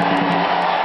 うん。